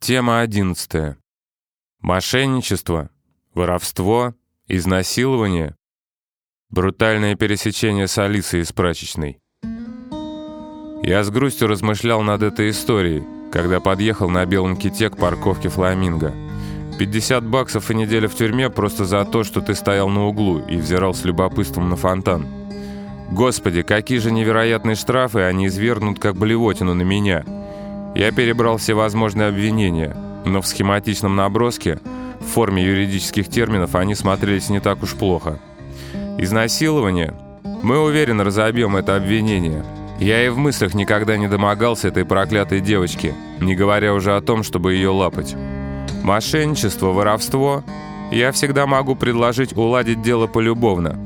Тема 11. Мошенничество, воровство, изнасилование, брутальное пересечение с Алисой из прачечной. Я с грустью размышлял над этой историей, когда подъехал на белом ките к парковке «Фламинго». 50 баксов и неделя в тюрьме просто за то, что ты стоял на углу и взирал с любопытством на фонтан. Господи, какие же невероятные штрафы они извергнут как блевотину на меня – я перебрал все возможные обвинения, но в схематичном наброске, в форме юридических терминов, они смотрелись не так уж плохо. Изнасилование? Мы уверенно разобьем это обвинение. Я и в мыслях никогда не домогался этой проклятой девочки, не говоря уже о том, чтобы ее лапать. Мошенничество, воровство? Я всегда могу предложить уладить дело полюбовно.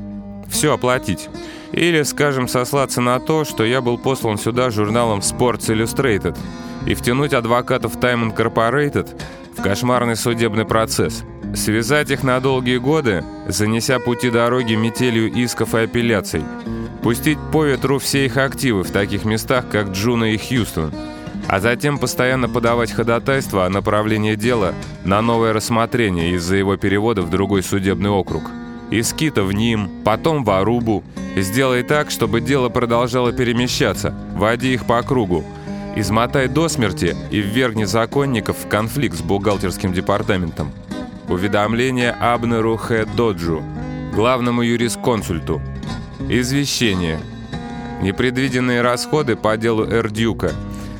Все оплатить. Или, скажем, сослаться на то, что я был послан сюда журналом Sports Illustrated – и втянуть адвокатов Time Incorporated в кошмарный судебный процесс. Связать их на долгие годы, занеся пути дороги метелью исков и апелляций. Пустить по ветру все их активы в таких местах, как Джуна и Хьюстон. А затем постоянно подавать ходатайство о направлении дела на новое рассмотрение из-за его перевода в другой судебный округ. Из Кита в Ним, потом в Арубу. Сделай так, чтобы дело продолжало перемещаться. Води их по кругу. Измотай до смерти и ввергни законников в конфликт с бухгалтерским департаментом. Уведомление Абнеру Х. Доджу, главному юрисконсульту. Извещение. Непредвиденные расходы по делу Эрдюка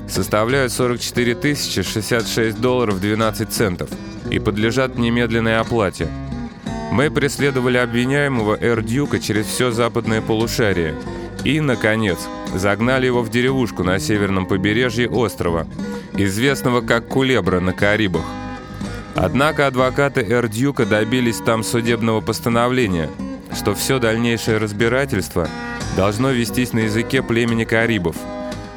составляют 44 066 долларов 12 центов и подлежат немедленной оплате. Мы преследовали обвиняемого Эрдюка через все западное полушарие – и, наконец, загнали его в деревушку на северном побережье острова, известного как Кулебра на Карибах. Однако адвокаты Эрдюка добились там судебного постановления, что все дальнейшее разбирательство должно вестись на языке племени Карибов.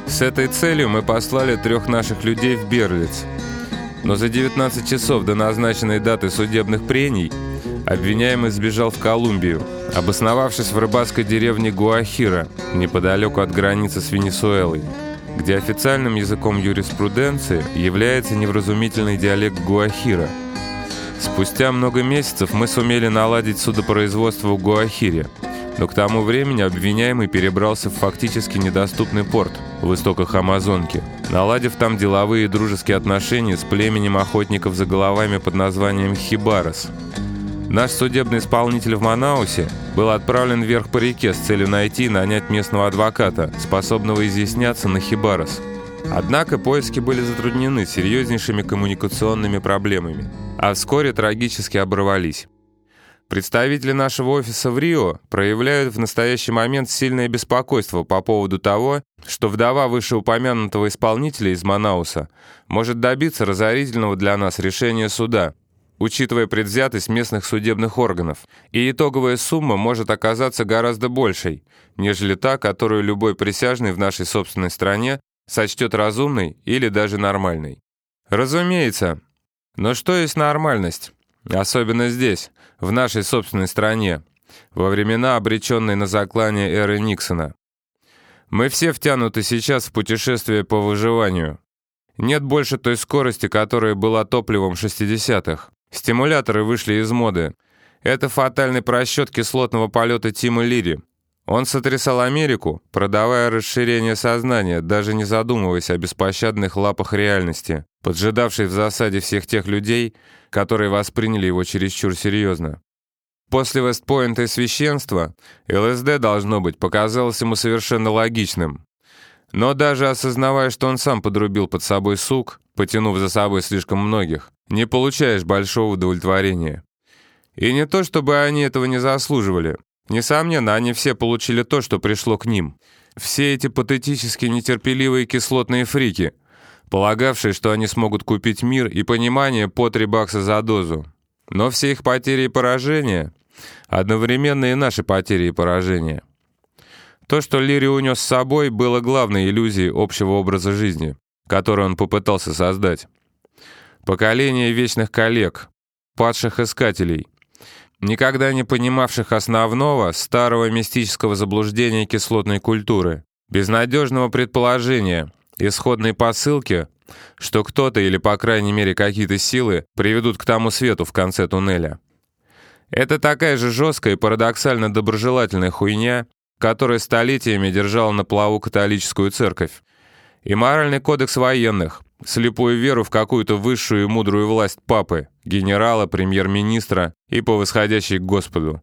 С этой целью мы послали трех наших людей в Берлиц. Но за 19 часов до назначенной даты судебных прений обвиняемый сбежал в Колумбию – обосновавшись в рыбацкой деревне Гуахира, неподалеку от границы с Венесуэлой, где официальным языком юриспруденции является невразумительный диалект Гуахира. Спустя много месяцев мы сумели наладить судопроизводство в Гуахире, но к тому времени обвиняемый перебрался в фактически недоступный порт в истоках Амазонки, наладив там деловые и дружеские отношения с племенем охотников за головами под названием Хибарас – Наш судебный исполнитель в Манаусе был отправлен вверх по реке с целью найти и нанять местного адвоката, способного изъясняться на Хибарос. Однако поиски были затруднены серьезнейшими коммуникационными проблемами, а вскоре трагически оборвались. Представители нашего офиса в Рио проявляют в настоящий момент сильное беспокойство по поводу того, что вдова вышеупомянутого исполнителя из Манауса может добиться разорительного для нас решения суда – учитывая предвзятость местных судебных органов, и итоговая сумма может оказаться гораздо большей, нежели та, которую любой присяжный в нашей собственной стране сочтет разумной или даже нормальной. Разумеется. Но что есть нормальность? Особенно здесь, в нашей собственной стране, во времена, обреченной на заклание эры Никсона. Мы все втянуты сейчас в путешествие по выживанию. Нет больше той скорости, которая была топливом 60-х. Стимуляторы вышли из моды. Это фатальный просчет кислотного полета Тима Лири. Он сотрясал Америку, продавая расширение сознания, даже не задумываясь о беспощадных лапах реальности, поджидавшей в засаде всех тех людей, которые восприняли его чересчур серьезно. После Вестпоинта и священства ЛСД, должно быть, показалось ему совершенно логичным. Но даже осознавая, что он сам подрубил под собой сук, потянув за собой слишком многих, не получаешь большого удовлетворения. И не то, чтобы они этого не заслуживали. Несомненно, они все получили то, что пришло к ним. Все эти патетически нетерпеливые кислотные фрики, полагавшие, что они смогут купить мир и понимание по три бакса за дозу. Но все их потери и поражения одновременно и наши потери и поражения. То, что Лири унес с собой, было главной иллюзией общего образа жизни, который он попытался создать. Поколение вечных коллег, падших искателей, никогда не понимавших основного старого мистического заблуждения кислотной культуры, безнадежного предположения, исходной посылки, что кто-то или, по крайней мере, какие-то силы приведут к тому свету в конце туннеля. Это такая же жесткая и парадоксально доброжелательная хуйня, которая столетиями держала на плаву католическую церковь. И моральный кодекс военных, слепую веру в какую-то высшую и мудрую власть папы, генерала, премьер-министра и по восходящей к Господу.